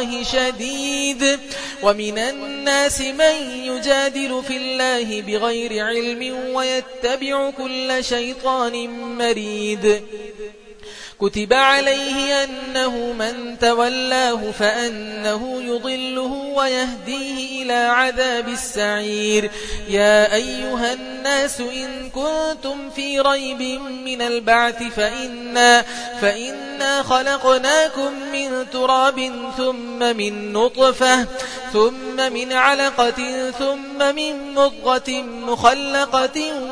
الله شديد. ومن الناس من يجادل في الله بغير علم ويتبع كل شيطان مريد. كتب عليه أنه من تولاه فأنه يضله ويهديه إلى عذاب السعير. يا أيها الناس إن كنتم في ريب من البعث فإنا, فإنا خلقناكم من تراب ثم من نطفة ثم من علقة ثم من مضغة مخلقة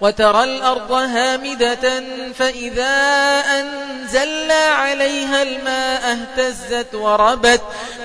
وترى الأرض هامدة فإذا أنزلنا عليها الماء اهتزت وربت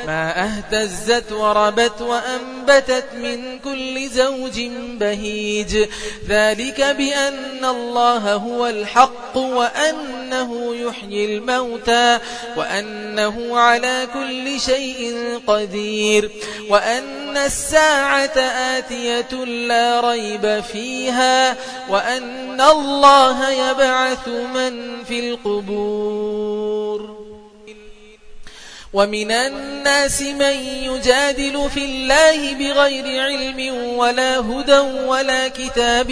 ما اهتزت وربت وأنبتت من كل زوج بهيج. ذلك بأن الله هو الحق وأنه يحيي الموتى وأنه على كل شيء قدير. وأن الساعة آتية لا ريب فيها وأن الله يبعث من في القبور. ومن الناس من يجادل في الله بغير علم ولا هدى ولا كتاب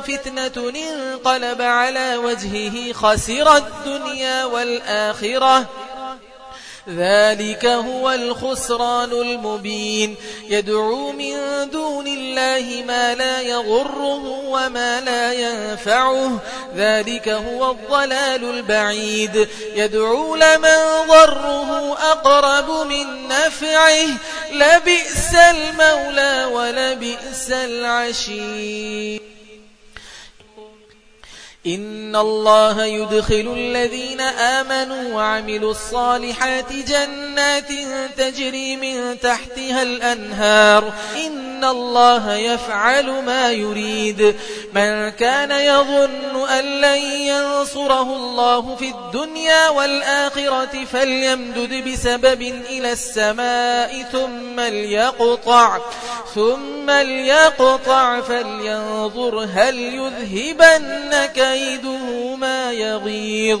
فتنة انقلب على وجهه خسر الدنيا والآخرة. ذلك هو الخسران المبين. يدعو من دون الله ما لا يغره وما لا ينفعه. ذلك هو الضلال البعيد. يدعو لمن ضره أقرب من نفعه. لبئس المولى ولبئس العشير. إن الله يدخل الذين آمنوا وعملوا الصالحات جنات تجري من تحتها الأنهار. إن الله يفعل ما يريد. من كان يظن أن لن ينصره الله في الدنيا والآخرة فليمدد بسبب إلى السماء ثم ليقطع. ثم ليقطع فلينظر هل يذهبن كيده ما يغيظ.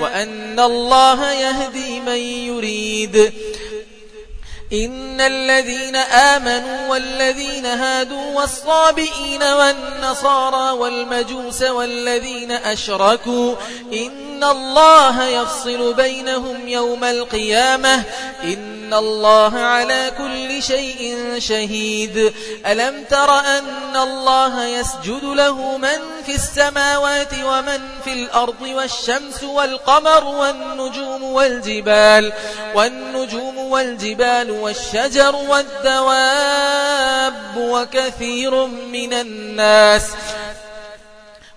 وأن الله يهدي من يريد. إن الذين آمنوا والذين هادوا والصابئين والنصارى والمجوس والذين أشركوا إن إن الله يفصل بينهم يوم القيامة إن الله على كل شيء شهيد. ألم تر أن الله يسجد له من في السماوات ومن في الأرض والشمس والقمر والنجوم والجبال والنجوم والجبال والشجر والدواب وكثير من الناس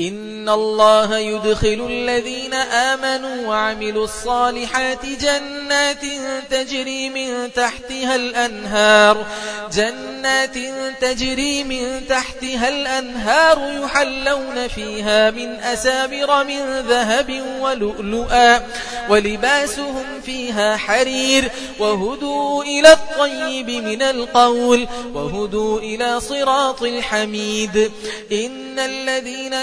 إن الله يدخل الذين آمنوا وعملوا الصالحات جنات تجري من تحتها الأنهار جنات تجري من تحتها الأنهار يحلون فيها من أسابر من ذهب ولؤلؤا ولباسهم فيها حرير وهدوا إلى الطيب من القول وهدوا إلى صراط الحميد إن الذين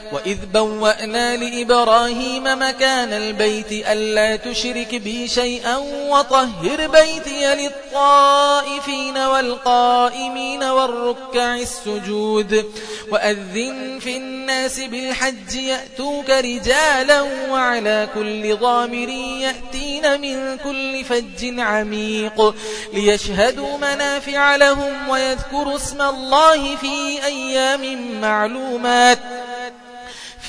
وإذ بوأنا لإبراهيم مكان البيت ألا تشرك بي شيئا وطهر بيتي للطائفين والقائمين والركع السجود وأذن في الناس بالحج يأتوك رجالا وعلى كل ضامر يأتين من كل فج عميق ليشهدوا منافع لهم ويذكروا اسم الله في أيام معلومات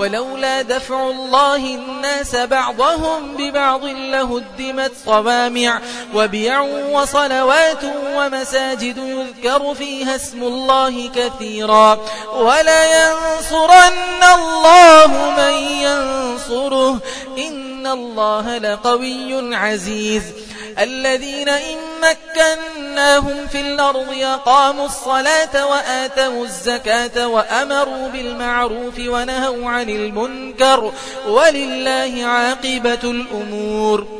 ولولا دفع الله الناس بعضهم ببعض لهدمت صوامع وبيع وصلوات ومساجد يذكر فيها اسم الله كثيرا. ولينصرن الله من ينصره. إن الله لقوي عزيز. الذين إن مكناهم في الأرض يقاموا الصلاة وآتوا الزكاة وأمروا بالمعروف ونهوا عن المنكر. ولله عاقبة الأمور.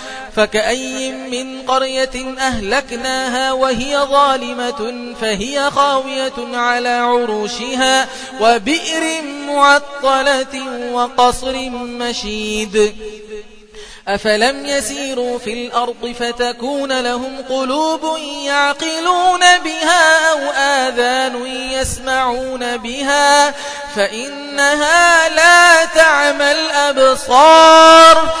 فكأي من قرية أهلكناها وهي ظالمة فهي خاوية على عروشها وبئر معطلة وقصر مشيد. أفلم يسيروا في الأرض فتكون لهم قلوب يعقلون بها أو آذان يسمعون بها فإنها لا تعمى الأبصار.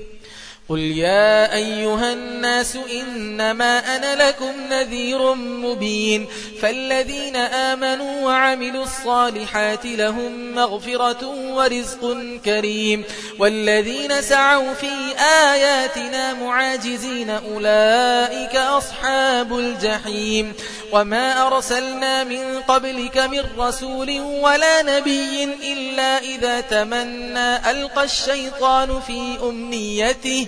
قل يا أيها الناس إنما أنا لكم نذير مبين فالذين آمنوا وعملوا الصالحات لهم مغفرة ورزق كريم والذين سعوا في آياتنا معاجزين أولئك أصحاب الجحيم وما أرسلنا من قبلك من رسول ولا نبي إلا إذا تمنى ألقى الشيطان في أمنيته